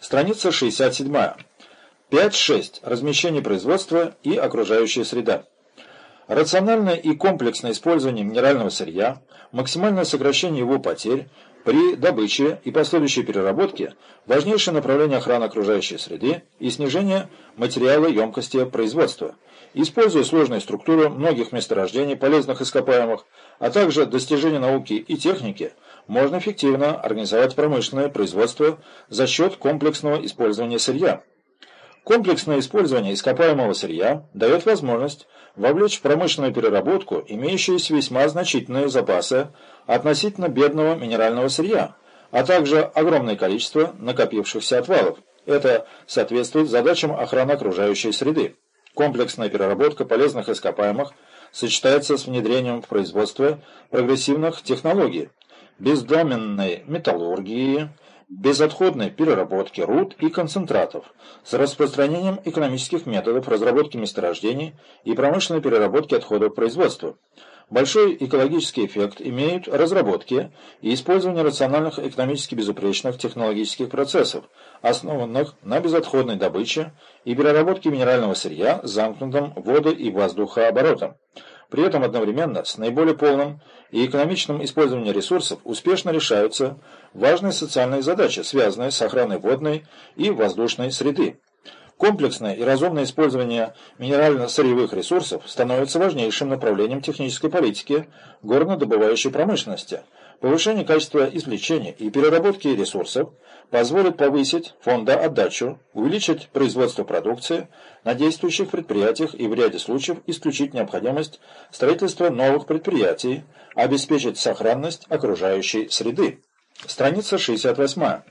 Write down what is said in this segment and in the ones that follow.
Страница 67. 5.6. Размещение производства и окружающая среда. Рациональное и комплексное использование минерального сырья, максимальное сокращение его потерь при добыче и последующей переработке – важнейшее направление охраны окружающей среды и снижение материала емкости производства. Используя сложную структуру многих месторождений полезных ископаемых, а также достижения науки и техники, можно эффективно организовать промышленное производство за счет комплексного использования сырья. Комплексное использование ископаемого сырья дает возможность вовлечь в промышленную переработку имеющиеся весьма значительные запасы относительно бедного минерального сырья, а также огромное количество накопившихся отвалов. Это соответствует задачам охраны окружающей среды. Комплексная переработка полезных ископаемых сочетается с внедрением в производство прогрессивных технологий, бездоменной металлургии, безотходной переработки руд и концентратов, с распространением экономических методов разработки месторождений и промышленной переработки отходов производства. Большой экологический эффект имеют разработки и использование рациональных экономически безупречных технологических процессов, основанных на безотходной добыче и переработке минерального сырья с замкнутым воду- и воздухооборотом. При этом одновременно с наиболее полным и экономичным использованием ресурсов успешно решаются важные социальные задачи, связанные с охраной водной и воздушной среды. Комплексное и разумное использование минерально-сырьевых ресурсов становится важнейшим направлением технической политики горнодобывающей промышленности – Повышение качества извлечения и переработки ресурсов позволит повысить фондоотдачу, увеличить производство продукции на действующих предприятиях и в ряде случаев исключить необходимость строительства новых предприятий, обеспечить сохранность окружающей среды. Страница 68.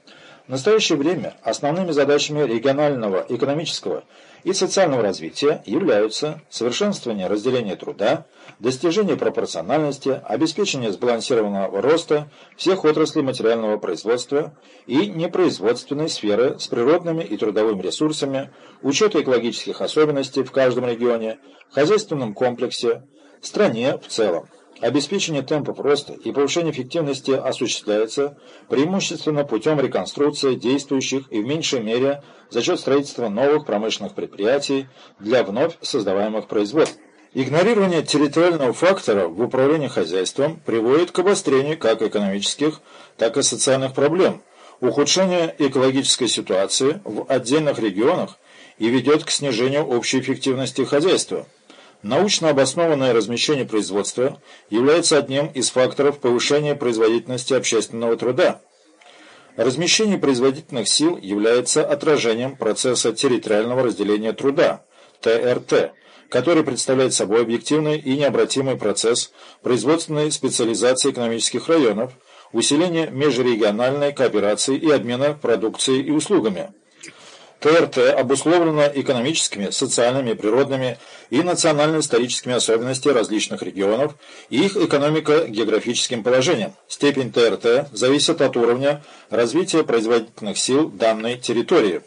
В настоящее время основными задачами регионального экономического и социального развития являются совершенствование разделения труда, достижение пропорциональности, обеспечение сбалансированного роста всех отраслей материального производства и непроизводственной сферы с природными и трудовыми ресурсами, учета экологических особенностей в каждом регионе, хозяйственном комплексе, стране в целом. Обеспечение темпов роста и повышение эффективности осуществляется преимущественно путем реконструкции действующих и в меньшей мере за счет строительства новых промышленных предприятий для вновь создаваемых производств. Игнорирование территориального фактора в управлении хозяйством приводит к обострению как экономических, так и социальных проблем, ухудшению экологической ситуации в отдельных регионах и ведет к снижению общей эффективности хозяйства. Научно обоснованное размещение производства является одним из факторов повышения производительности общественного труда. Размещение производительных сил является отражением процесса территориального разделения труда, ТРТ, который представляет собой объективный и необратимый процесс производственной специализации экономических районов, усиления межрегиональной кооперации и обмена продукцией и услугами. ТРТ обусловлено экономическими, социальными, природными и национально-историческими особенностями различных регионов и их экономико-географическим положением. Степень ТРТ зависит от уровня развития производительных сил данной территории.